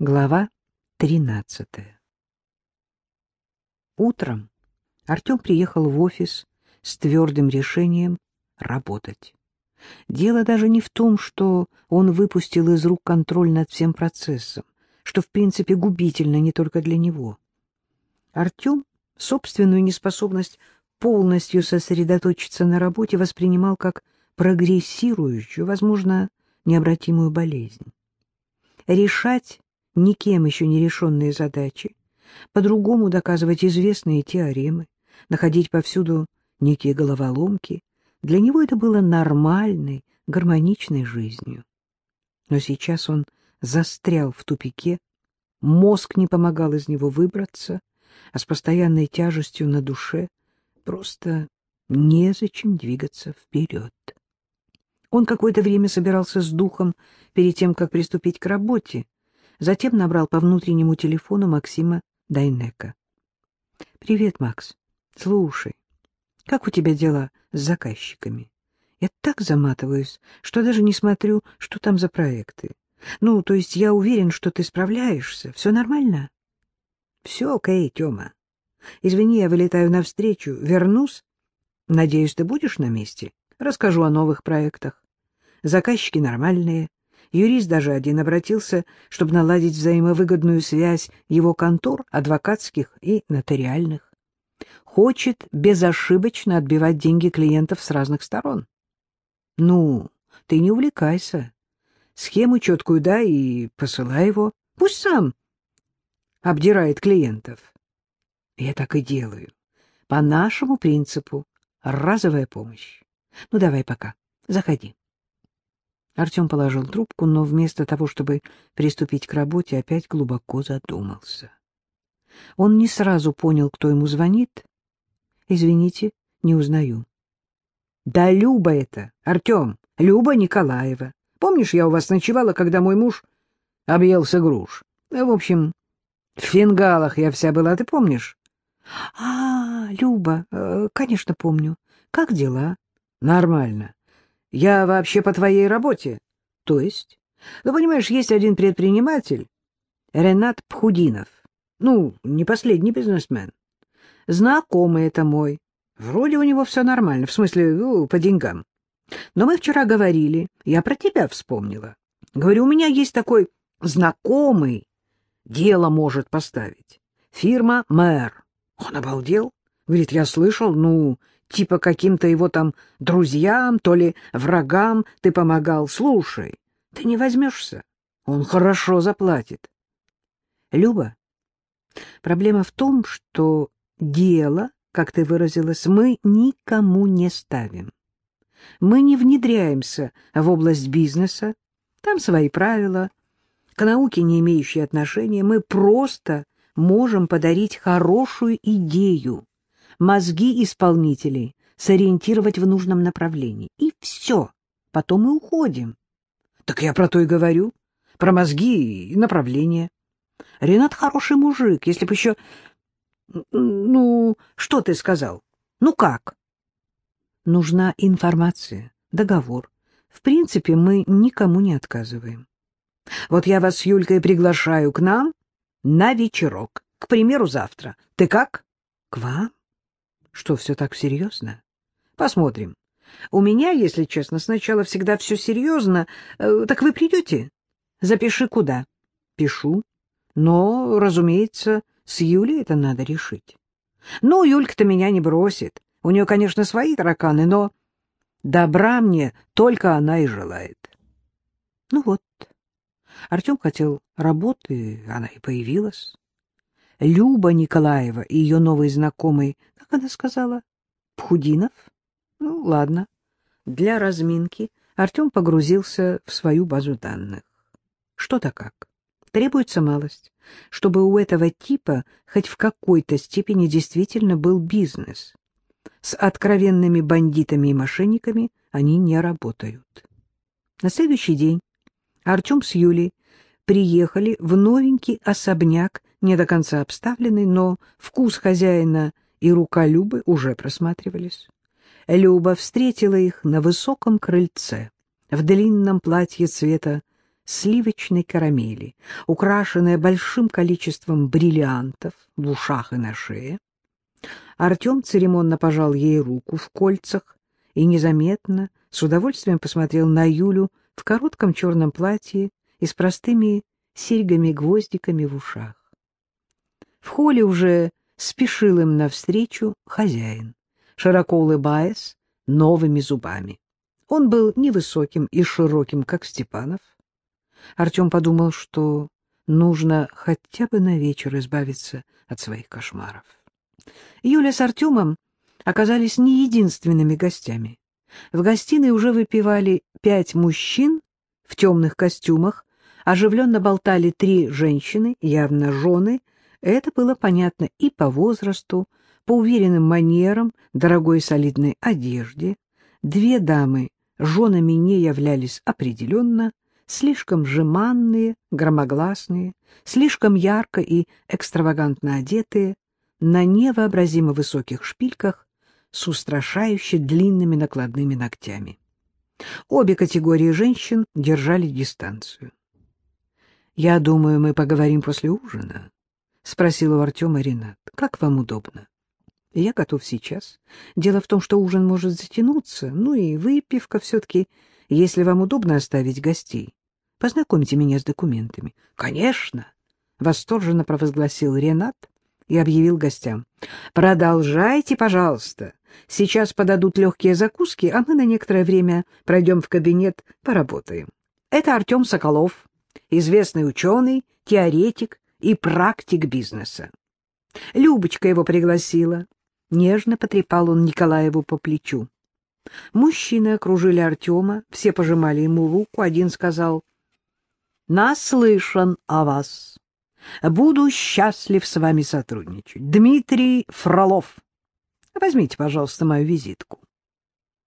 Глава тринадцатая Утром Артем приехал в офис с твердым решением работать. Дело даже не в том, что он выпустил из рук контроль над всем процессом, что, в принципе, губительно не только для него. Артем собственную неспособность полностью сосредоточиться на работе воспринимал как прогрессирующую, возможно, необратимую болезнь. Решать никем еще не решенные задачи, по-другому доказывать известные теоремы, находить повсюду некие головоломки. Для него это было нормальной, гармоничной жизнью. Но сейчас он застрял в тупике, мозг не помогал из него выбраться, а с постоянной тяжестью на душе просто незачем двигаться вперед. Он какое-то время собирался с духом перед тем, как приступить к работе, затем набрал по внутреннему телефону Максима Дайнека. — Привет, Макс. Слушай, как у тебя дела с заказчиками? Я так заматываюсь, что даже не смотрю, что там за проекты. Ну, то есть я уверен, что ты справляешься. Все нормально? — Все окей, Тёма. Извини, я вылетаю навстречу. Вернусь. Надеюсь, ты будешь на месте? Расскажу о новых проектах. Заказчики нормальные. Юрист даже один обратился, чтобы наладить взаимовыгодную связь его контор, адвокатских и нотариальных. Хочет безошибочно отбивать деньги клиентов с разных сторон. Ну, ты не увлекайся. Схему четкую дай и посылай его. Пусть сам обдирает клиентов. Я так и делаю. По нашему принципу. Разовая помощь. Ну, давай пока. Заходи. Артем положил трубку, но вместо того, чтобы приступить к работе, опять глубоко задумался. Он не сразу понял, кто ему звонит. «Извините, не узнаю». «Да Люба это, Артем, Люба Николаева. Помнишь, я у вас ночевала, когда мой муж объелся груш? В общем, в фингалах я вся была, ты помнишь?» «А, Люба, э, конечно, помню. Как дела?» «Нормально. Я вообще по твоей работе. То есть? Ну, понимаешь, есть один предприниматель, Ренат Пхудинов. Ну, не последний бизнесмен. Знакомый это мой. Вроде у него все нормально, в смысле, ну, по деньгам. Но мы вчера говорили, я про тебя вспомнила. Говорю, у меня есть такой знакомый, дело может поставить. Фирма «Мэр». Он обалдел. Говорит, я слышал, ну, типа каким-то его там друзьям, то ли врагам ты помогал. Слушай, ты не возьмешься, он хорошо заплатит. Люба, проблема в том, что дело, как ты выразилась, мы никому не ставим. Мы не внедряемся в область бизнеса, там свои правила, к науке не имеющие отношения, мы просто можем подарить хорошую идею, мозги исполнителей сориентировать в нужном направлении. И все. Потом мы уходим. Так я про то и говорю. Про мозги и направление. Ренат хороший мужик, если бы еще... Ну, что ты сказал? Ну как? Нужна информация, договор. В принципе, мы никому не отказываем. Вот я вас с Юлькой приглашаю к нам на вечерок. К примеру, завтра. Ты как? К вам? Что, все так серьезно? Посмотрим. У меня, если честно, сначала всегда все серьезно. Э, так вы придете? Запиши куда? Пишу. Но, разумеется, с Юлей это надо решить. Ну, Юлька-то меня не бросит. У нее, конечно, свои тараканы, но добра мне только она и желает. Ну вот. Артем хотел работы, она и появилась. Люба Николаева и ее новый знакомый, как она сказала, Пхудинов? Ну, ладно. Для разминки Артем погрузился в свою базу данных. Что-то как. Требуется малость, чтобы у этого типа хоть в какой-то степени действительно был бизнес. С откровенными бандитами и мошенниками они не работают. На следующий день Артем с Юлей приехали в новенький особняк, не до конца обставленный, но вкус хозяина и рука Любы уже просматривались. Люба встретила их на высоком крыльце, в длинном платье цвета сливочной карамели, украшенная большим количеством бриллиантов в ушах и на шее. Артем церемонно пожал ей руку в кольцах и незаметно, с удовольствием посмотрел на Юлю в коротком черном платье и с простыми серьгами-гвоздиками в ушах. В холле уже спешил им навстречу хозяин, широко улыбаясь новыми зубами. Он был невысоким и широким, как Степанов. Артем подумал, что нужно хотя бы на вечер избавиться от своих кошмаров. Юля с Артемом оказались не единственными гостями. В гостиной уже выпивали пять мужчин в темных костюмах, оживленно болтали три женщины, явно жены. Это было понятно и по возрасту, по уверенным манерам, дорогой солидной одежде. Две дамы женами не являлись определенно, слишком жеманные, громогласные, слишком ярко и экстравагантно одетые, на невообразимо высоких шпильках с устрашающе длинными накладными ногтями. Обе категории женщин держали дистанцию. — Я думаю, мы поговорим после ужина, — спросил у Артема Ренат. — Как вам удобно? — Я готов сейчас. Дело в том, что ужин может затянуться, ну и выпивка все-таки, если вам удобно оставить гостей. Познакомьте меня с документами. — Конечно! — восторженно провозгласил Ренат и объявил гостям. — Продолжайте, пожалуйста. Сейчас подадут легкие закуски, а мы на некоторое время пройдем в кабинет, поработаем. Это Артем Соколов, известный ученый, теоретик и практик бизнеса. Любочка его пригласила. Нежно потрепал он Николаеву по плечу. Мужчины окружили Артема, все пожимали ему руку. Один сказал, «Наслышан о вас. Буду счастлив с вами сотрудничать. Дмитрий Фролов. Возьмите, пожалуйста, мою визитку.